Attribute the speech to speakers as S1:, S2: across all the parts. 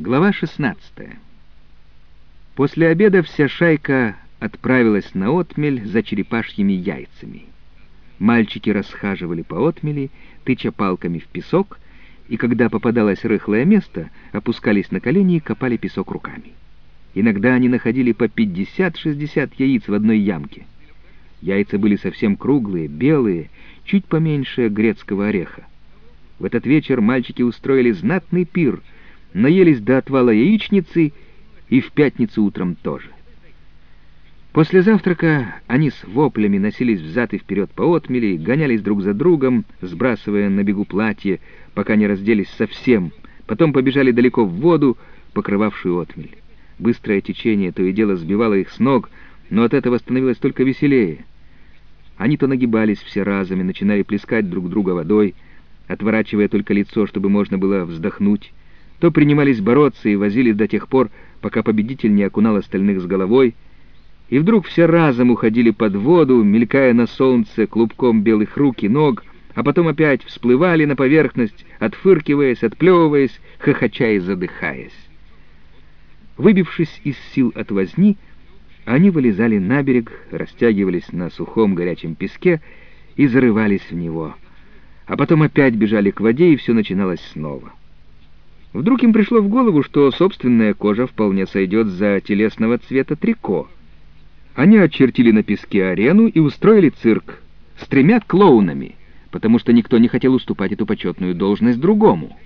S1: Глава 16 После обеда вся шайка отправилась на отмель за черепашьими яйцами. Мальчики расхаживали по отмели, тыча палками в песок, и когда попадалось рыхлое место, опускались на колени и копали песок руками. Иногда они находили по 50-60 яиц в одной ямке. Яйца были совсем круглые, белые, чуть поменьше грецкого ореха. В этот вечер мальчики устроили знатный пир — наелись до отвала яичницы и в пятницу утром тоже. После завтрака они с воплями носились взад и вперед по отмели, гонялись друг за другом, сбрасывая на бегу платье, пока не разделись совсем, потом побежали далеко в воду, покрывавшую отмель. Быстрое течение то и дело сбивало их с ног, но от этого становилось только веселее. Они то нагибались все разом и начинали плескать друг друга водой, отворачивая только лицо, чтобы можно было вздохнуть, то принимались бороться и возили до тех пор, пока победитель не окунал остальных с головой, и вдруг все разом уходили под воду, мелькая на солнце клубком белых рук и ног, а потом опять всплывали на поверхность, отфыркиваясь, отплевываясь, хохоча и задыхаясь. Выбившись из сил от возни, они вылезали на берег, растягивались на сухом горячем песке и зарывались в него, а потом опять бежали к воде, и все начиналось снова. Вдруг им пришло в голову, что собственная кожа вполне сойдет за телесного цвета трико. Они очертили на песке арену и устроили цирк с тремя клоунами, потому что никто не хотел уступать эту почетную должность другому.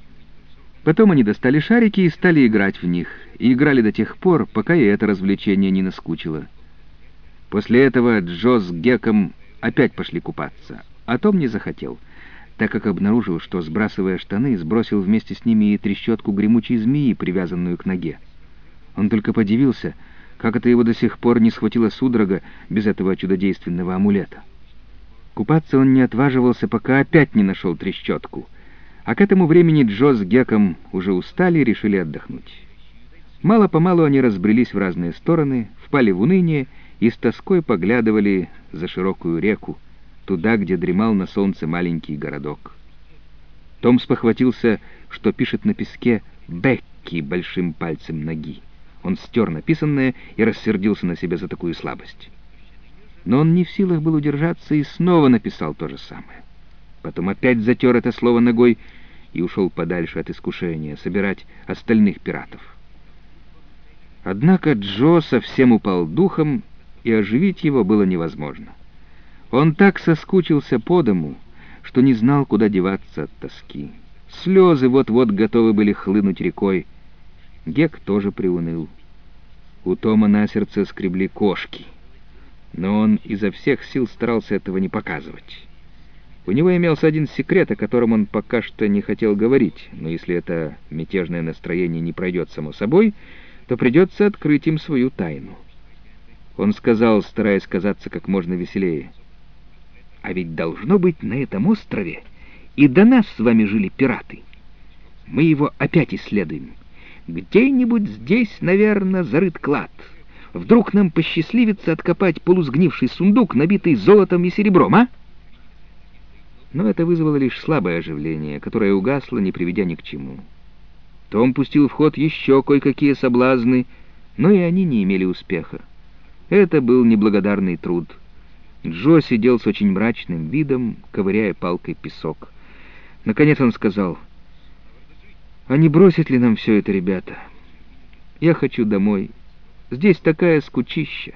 S1: Потом они достали шарики и стали играть в них, и играли до тех пор, пока и это развлечение не наскучило. После этого Джо с Геком опять пошли купаться, а Том не захотел — так как обнаружил, что, сбрасывая штаны, сбросил вместе с ними и трещотку гремучей змеи, привязанную к ноге. Он только подивился, как это его до сих пор не схватила судорога без этого чудодейственного амулета. Купаться он не отваживался, пока опять не нашел трещотку, а к этому времени Джо с Геком уже устали и решили отдохнуть. Мало-помалу они разбрелись в разные стороны, впали в уныние и с тоской поглядывали за широкую реку, туда, где дремал на солнце маленький городок. Том спохватился, что пишет на песке «Бекки» большим пальцем ноги. Он стер написанное и рассердился на себя за такую слабость. Но он не в силах был удержаться и снова написал то же самое. Потом опять затер это слово ногой и ушел подальше от искушения собирать остальных пиратов. Однако Джо совсем упал духом, и оживить его было невозможно. Он так соскучился по дому, что не знал, куда деваться от тоски. Слезы вот-вот готовы были хлынуть рекой. Гек тоже приуныл. У Тома на сердце скребли кошки, но он изо всех сил старался этого не показывать. У него имелся один секрет, о котором он пока что не хотел говорить, но если это мятежное настроение не пройдет само собой, то придется открыть им свою тайну. Он сказал, стараясь казаться как можно веселее — а ведь должно быть на этом острове и до нас с вами жили пираты. Мы его опять исследуем. Где-нибудь здесь, наверное, зарыт клад. Вдруг нам посчастливится откопать полусгнивший сундук, набитый золотом и серебром, а? Но это вызвало лишь слабое оживление, которое угасло, не приведя ни к чему. Том пустил в ход еще кое-какие соблазны, но и они не имели успеха. Это был неблагодарный труд — Джо сидел с очень мрачным видом, ковыряя палкой песок. Наконец он сказал, «А не бросят ли нам все это, ребята? Я хочу домой. Здесь такая скучища».